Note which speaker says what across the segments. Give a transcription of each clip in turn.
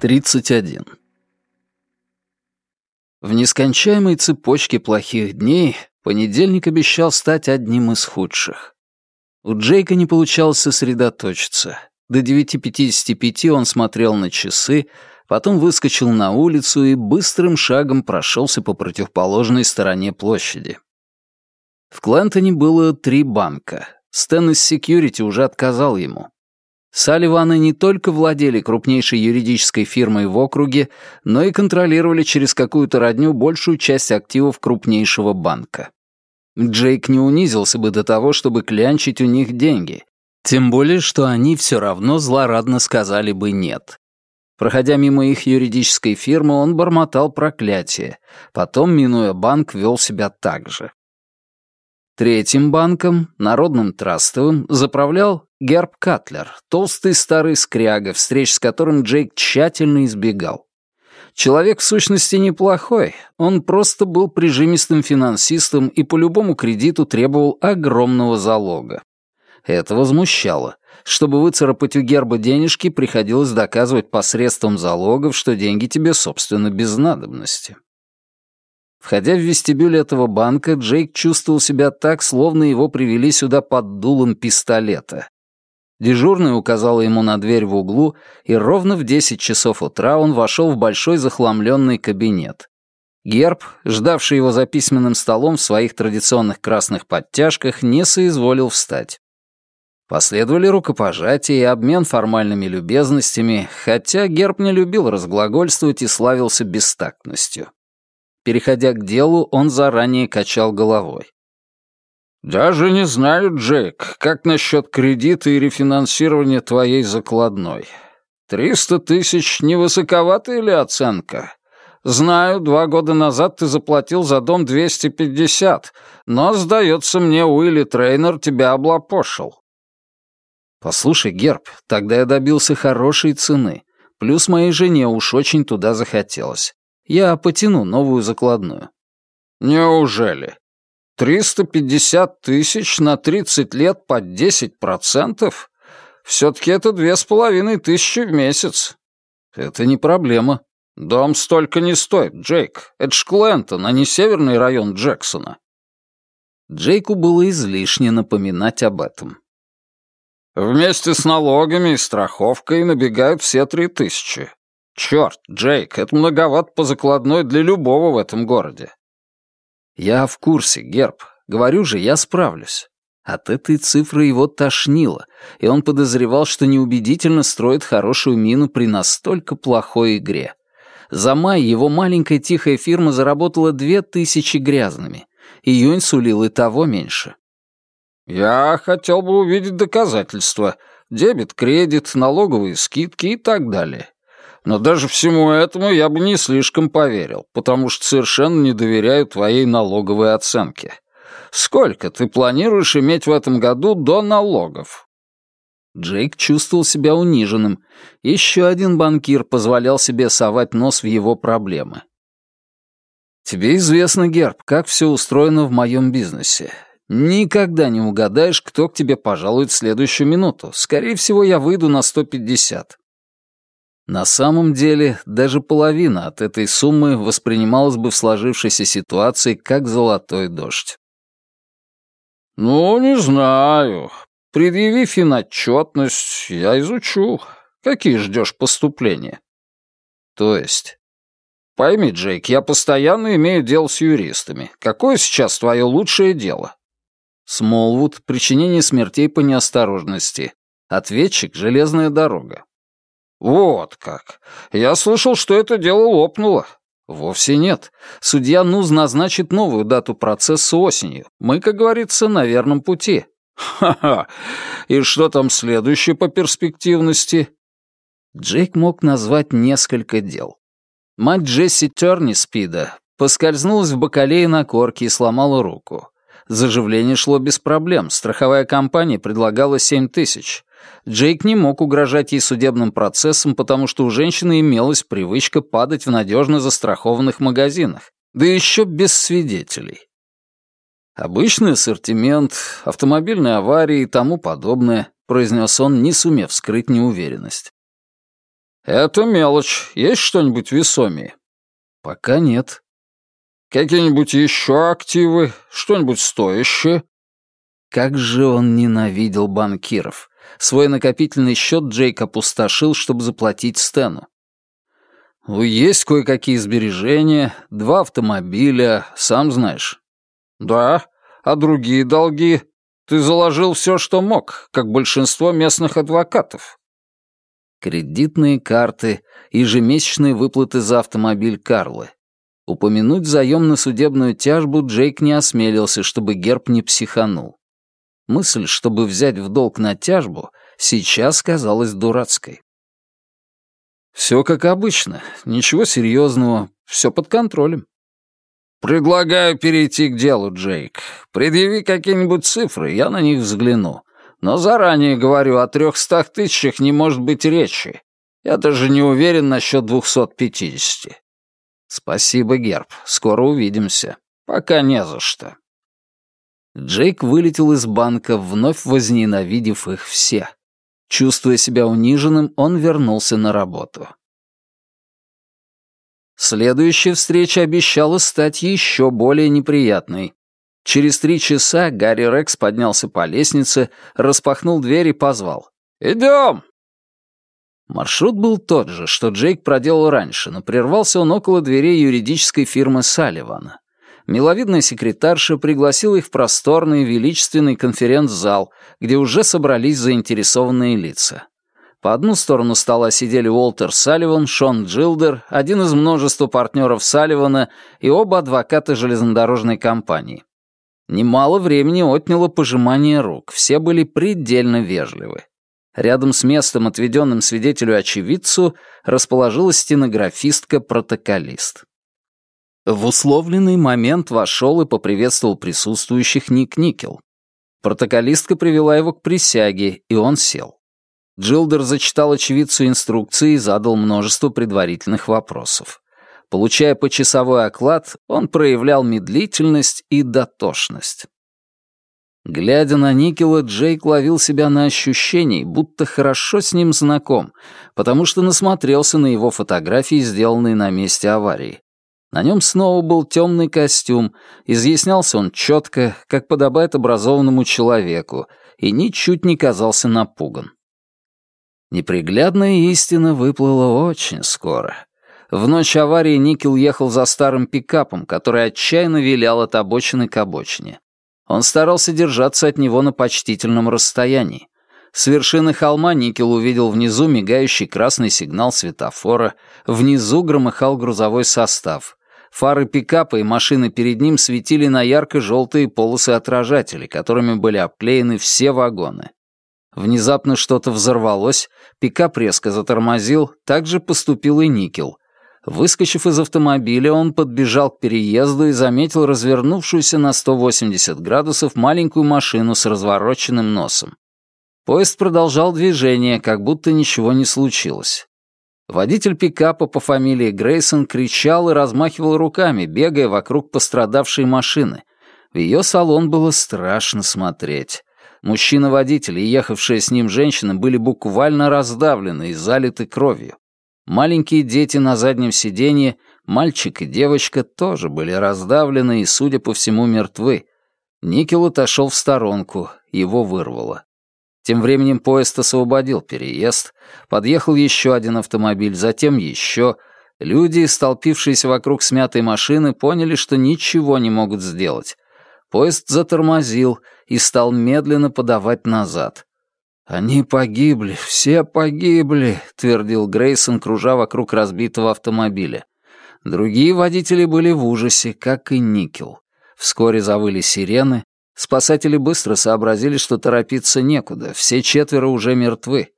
Speaker 1: 31. В нескончаемой цепочке плохих дней понедельник обещал стать одним из худших. У Джейка не получалось сосредоточиться. До 9.55 он смотрел на часы, потом выскочил на улицу и быстрым шагом прошелся по противоположной стороне площади. В Клентоне было три банка. Стэн из секьюрити уже отказал ему. Салливаны не только владели крупнейшей юридической фирмой в округе, но и контролировали через какую-то родню большую часть активов крупнейшего банка. Джейк не унизился бы до того, чтобы клянчить у них деньги, тем более, что они все равно злорадно сказали бы «нет». Проходя мимо их юридической фирмы, он бормотал проклятие, потом, минуя банк, вел себя так же. Третьим банком, Народным трастовым, заправлял Герб Катлер, толстый старый скряга, встреч с которым Джейк тщательно избегал. Человек в сущности неплохой, он просто был прижимистым финансистом и по любому кредиту требовал огромного залога. Это возмущало. Чтобы выцарапать у Герба денежки, приходилось доказывать посредством залогов, что деньги тебе, собственно, без надобности. Входя в вестибюль этого банка, Джейк чувствовал себя так, словно его привели сюда под дулом пистолета. Дежурный указал ему на дверь в углу, и ровно в 10 часов утра он вошел в большой захламленный кабинет. Герб, ждавший его за письменным столом в своих традиционных красных подтяжках, не соизволил встать. Последовали рукопожатия и обмен формальными любезностями, хотя Герб не любил разглагольствовать и славился бестактностью. Переходя к делу, он заранее качал головой. «Даже не знаю, Джейк, как насчет кредита и рефинансирования твоей закладной. Триста тысяч — невысоковатая ли оценка? Знаю, два года назад ты заплатил за дом 250, но, сдается мне, Уилли Трейнер тебя облапошил». «Послушай, Герб, тогда я добился хорошей цены, плюс моей жене уж очень туда захотелось. Я потяну новую закладную». «Неужели? 350 тысяч на 30 лет под 10%? Все-таки это две с половиной тысячи в месяц». «Это не проблема. Дом столько не стоит, Джейк. Это ж Клентон, а не северный район Джексона». Джейку было излишне напоминать об этом. «Вместе с налогами и страховкой набегают все три тысячи. Черт, Джейк, это многовато по закладной для любого в этом городе. Я в курсе, Герб. Говорю же, я справлюсь. От этой цифры его тошнило, и он подозревал, что неубедительно строит хорошую мину при настолько плохой игре. За май его маленькая тихая фирма заработала две тысячи грязными. Июнь сулил и того меньше. «Я хотел бы увидеть доказательства. Дебет, кредит, налоговые скидки и так далее. Но даже всему этому я бы не слишком поверил, потому что совершенно не доверяю твоей налоговой оценке. Сколько ты планируешь иметь в этом году до налогов?» Джейк чувствовал себя униженным. Еще один банкир позволял себе совать нос в его проблемы. «Тебе известно, Герб, как все устроено в моем бизнесе. Никогда не угадаешь, кто к тебе пожалует в следующую минуту. Скорее всего, я выйду на 150. На самом деле, даже половина от этой суммы воспринималась бы в сложившейся ситуации как золотой дождь. «Ну, не знаю. Предъяви финотчетность, я изучу. Какие ждешь поступления?» «То есть?» «Пойми, Джейк, я постоянно имею дело с юристами. Какое сейчас твое лучшее дело?» «Смолвуд. Причинение смертей по неосторожности. Ответчик — железная дорога. «Вот как. Я слышал, что это дело лопнуло». «Вовсе нет. Судья Нуз назначит новую дату процесса осенью. Мы, как говорится, на верном пути». «Ха-ха! И что там следующее по перспективности?» Джейк мог назвать несколько дел. Мать Джесси Терни Спида поскользнулась в бакалее на корке и сломала руку. Заживление шло без проблем, страховая компания предлагала семь тысяч. Джейк не мог угрожать ей судебным процессом, потому что у женщины имелась привычка падать в надежно застрахованных магазинах, да еще без свидетелей. «Обычный ассортимент, автомобильные аварии и тому подобное», произнес он, не сумев скрыть неуверенность.
Speaker 2: «Это мелочь. Есть что-нибудь весомее?»
Speaker 1: «Пока нет».
Speaker 2: «Какие-нибудь еще активы? Что-нибудь стоящее?»
Speaker 1: Как же он ненавидел банкиров. Свой накопительный счет Джейк опустошил, чтобы заплатить Стэну. «Есть кое-какие сбережения, два автомобиля, сам знаешь».
Speaker 2: «Да, а другие долги? Ты заложил все, что мог, как большинство местных адвокатов».
Speaker 1: Кредитные карты, ежемесячные выплаты за автомобиль Карлы. Упомянуть заем на судебную тяжбу Джейк не осмелился, чтобы герб не психанул. Мысль, чтобы взять в долг на тяжбу, сейчас казалась дурацкой. Все как обычно, ничего серьезного, все под контролем.
Speaker 2: «Предлагаю перейти к делу, Джейк. Предъяви какие-нибудь цифры, я на них взгляну. Но заранее говорю, о трехстах тысячах не может быть речи. Я даже не уверен насчет двухсот пятидесяти».
Speaker 1: «Спасибо, Герб. Скоро увидимся.
Speaker 2: Пока не за что».
Speaker 1: Джейк вылетел из банка, вновь возненавидев их все. Чувствуя себя униженным, он вернулся на работу. Следующая встреча обещала стать еще более неприятной. Через три часа Гарри Рекс поднялся по лестнице, распахнул дверь и позвал. «Идем!» Маршрут был тот же, что Джейк проделал раньше, но прервался он около дверей юридической фирмы Салливана миловидная секретарша пригласила их в просторный величественный конференц-зал, где уже собрались заинтересованные лица. По одну сторону стола сидели Уолтер Салливан, Шон Джилдер, один из множества партнеров Салливана и оба адвоката железнодорожной компании. Немало времени отняло пожимание рук, все были предельно вежливы. Рядом с местом, отведенным свидетелю-очевидцу, расположилась стенографистка-протоколист. В условленный момент вошел и поприветствовал присутствующих Ник Никел. Протоколистка привела его к присяге, и он сел. Джилдер зачитал очевидцу инструкции и задал множество предварительных вопросов. Получая почасовой оклад, он проявлял медлительность и дотошность. Глядя на Никела, Джейк ловил себя на ощущении, будто хорошо с ним знаком, потому что насмотрелся на его фотографии, сделанные на месте аварии. На нем снова был темный костюм, изъяснялся он четко, как подобает образованному человеку, и ничуть не казался напуган. Неприглядная истина выплыла очень скоро. В ночь аварии Никел ехал за старым пикапом, который отчаянно вилял от обочины к обочине. Он старался держаться от него на почтительном расстоянии. С вершины холма Никел увидел внизу мигающий красный сигнал светофора, внизу громыхал грузовой состав. Фары пикапа и машины перед ним светили на ярко-желтые полосы отражателей, которыми были обклеены все вагоны. Внезапно что-то взорвалось, пикап резко затормозил, так же поступил и Никел. Выскочив из автомобиля, он подбежал к переезду и заметил развернувшуюся на 180 градусов маленькую машину с развороченным носом. Поезд продолжал движение, как будто ничего не случилось. Водитель пикапа по фамилии Грейсон кричал и размахивал руками, бегая вокруг пострадавшей машины. В ее салон было страшно смотреть. Мужчина-водитель и ехавшая с ним женщина были буквально раздавлены и залиты кровью. Маленькие дети на заднем сиденье, мальчик и девочка тоже были раздавлены и, судя по всему, мертвы. Никел отошел в сторонку, его вырвало. Тем временем поезд освободил переезд, подъехал еще один автомобиль, затем еще. Люди, столпившиеся вокруг смятой машины, поняли, что ничего не могут сделать. Поезд затормозил и стал медленно подавать назад. «Они погибли, все погибли», — твердил Грейсон, кружа вокруг разбитого автомобиля. Другие водители были в ужасе, как и Никел. Вскоре завыли сирены, Спасатели быстро сообразили, что торопиться некуда, все четверо уже мертвы.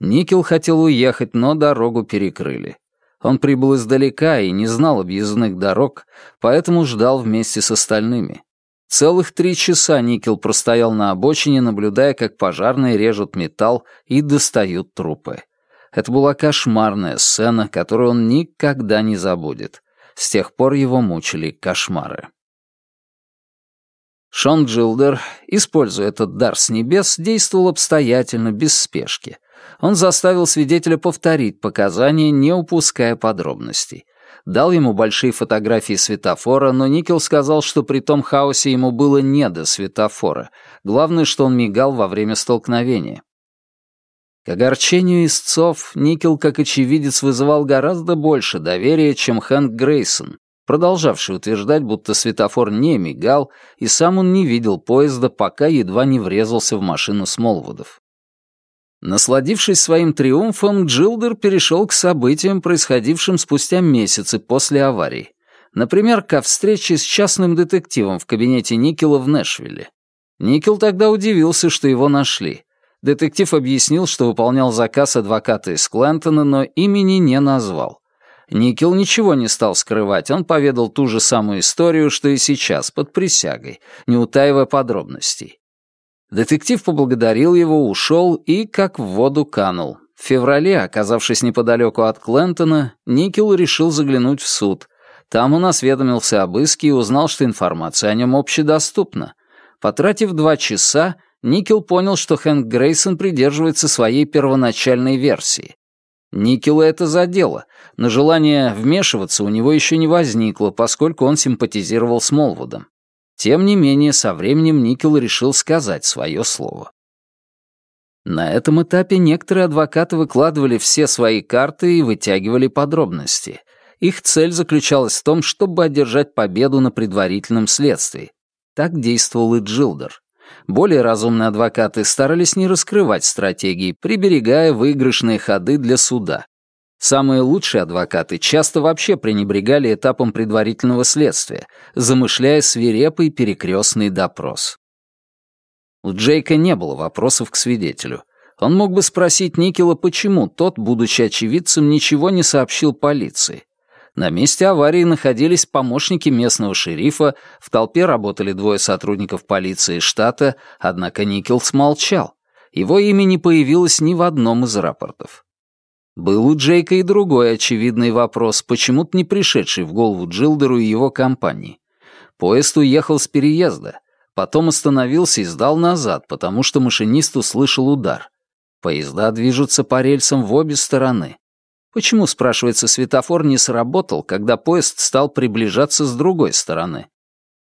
Speaker 1: Никел хотел уехать, но дорогу перекрыли. Он прибыл издалека и не знал объездных дорог, поэтому ждал вместе с остальными. Целых три часа Никел простоял на обочине, наблюдая, как пожарные режут металл и достают трупы. Это была кошмарная сцена, которую он никогда не забудет. С тех пор его мучили кошмары. Шон Джилдер, используя этот дар с небес, действовал обстоятельно, без спешки. Он заставил свидетеля повторить показания, не упуская подробностей. Дал ему большие фотографии светофора, но Никел сказал, что при том хаосе ему было не до светофора. Главное, что он мигал во время столкновения. К огорчению истцов, Никел, как очевидец, вызывал гораздо больше доверия, чем Хэнк Грейсон, продолжавший утверждать, будто светофор не мигал, и сам он не видел поезда, пока едва не врезался в машину Смолвудов. Насладившись своим триумфом, Джилдер перешел к событиям, происходившим спустя месяцы после аварии. Например, ко встрече с частным детективом в кабинете Никела в Нэшвилле. Никел тогда удивился, что его нашли. Детектив объяснил, что выполнял заказ адвоката из Клентона, но имени не назвал. Никел ничего не стал скрывать, он поведал ту же самую историю, что и сейчас, под присягой, не утаивая подробностей. Детектив поблагодарил его, ушел и как в воду канул. В феврале, оказавшись неподалеку от Клентона, Никел решил заглянуть в суд. Там он осведомился об иске и узнал, что информация о нем общедоступна. Потратив два часа, Никел понял, что Хэнк Грейсон придерживается своей первоначальной версии. Никела это задело, но желание вмешиваться у него еще не возникло, поскольку он симпатизировал с Молвудом. Тем не менее, со временем Никел решил сказать свое слово. На этом этапе некоторые адвокаты выкладывали все свои карты и вытягивали подробности. Их цель заключалась в том, чтобы одержать победу на предварительном следствии. Так действовал и Джилдер. Более разумные адвокаты старались не раскрывать стратегии, приберегая выигрышные ходы для суда. Самые лучшие адвокаты часто вообще пренебрегали этапом предварительного следствия, замышляя свирепый перекрестный допрос. У Джейка не было вопросов к свидетелю. Он мог бы спросить Никела, почему тот, будучи очевидцем, ничего не сообщил полиции. На месте аварии находились помощники местного шерифа, в толпе работали двое сотрудников полиции штата, однако Никел смолчал. Его имя не появилось ни в одном из рапортов. Был у Джейка и другой очевидный вопрос, почему-то не пришедший в голову Джилдеру и его компании. Поезд уехал с переезда, потом остановился и сдал назад, потому что машинист услышал удар. Поезда движутся по рельсам в обе стороны. Почему, спрашивается, светофор не сработал, когда поезд стал приближаться с другой стороны?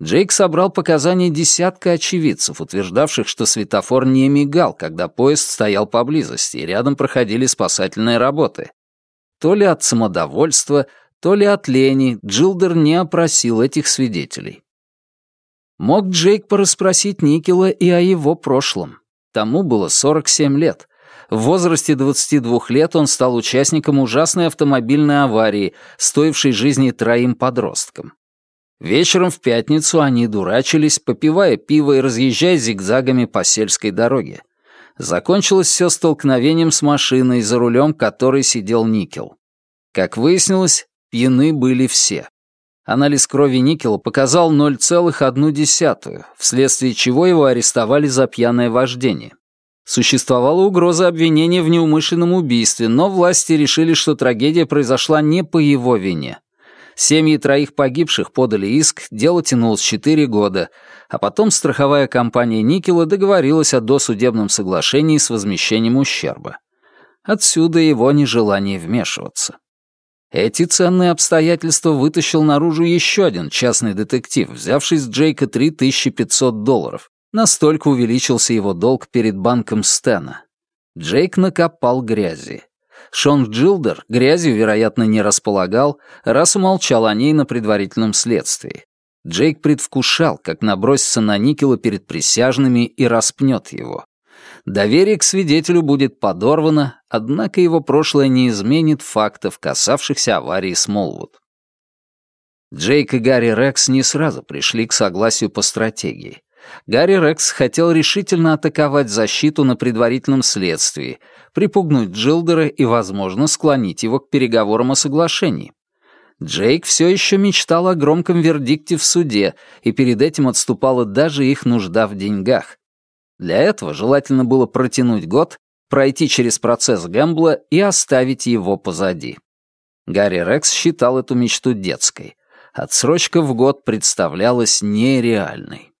Speaker 1: Джейк собрал показания десятка очевидцев, утверждавших, что светофор не мигал, когда поезд стоял поблизости, и рядом проходили спасательные работы. То ли от самодовольства, то ли от лени Джилдер не опросил этих свидетелей. Мог Джейк порасспросить Никела и о его прошлом. Тому было 47 лет. В возрасте 22 лет он стал участником ужасной автомобильной аварии, стоившей жизни троим подросткам. Вечером в пятницу они дурачились, попивая пиво и разъезжая зигзагами по сельской дороге. Закончилось все столкновением с машиной, за рулем которой сидел Никел. Как выяснилось, пьяны были все. Анализ крови Никела показал 0,1, вследствие чего его арестовали за пьяное вождение. Существовала угроза обвинения в неумышленном убийстве, но власти решили, что трагедия произошла не по его вине. Семьи троих погибших подали иск, дело тянулось четыре года, а потом страховая компания Никела договорилась о досудебном соглашении с возмещением ущерба. Отсюда его нежелание вмешиваться. Эти ценные обстоятельства вытащил наружу еще один частный детектив, взявший с Джейка 3500 долларов, Настолько увеличился его долг перед банком Стена. Джейк накопал грязи. Шон Джилдер грязью, вероятно, не располагал, раз умолчал о ней на предварительном следствии. Джейк предвкушал, как набросится на Никела перед присяжными и распнет его. Доверие к свидетелю будет подорвано, однако его прошлое не изменит фактов, касавшихся аварии Смолвуд. Джейк и Гарри Рекс не сразу пришли к согласию по стратегии. Гарри Рекс хотел решительно атаковать защиту на предварительном следствии, припугнуть Джилдера и, возможно, склонить его к переговорам о соглашении. Джейк все еще мечтал о громком вердикте в суде, и перед этим отступала даже их нужда в деньгах. Для этого желательно было протянуть год, пройти через процесс Гэмбла и оставить его позади. Гарри Рекс считал эту мечту детской. Отсрочка в год представлялась нереальной.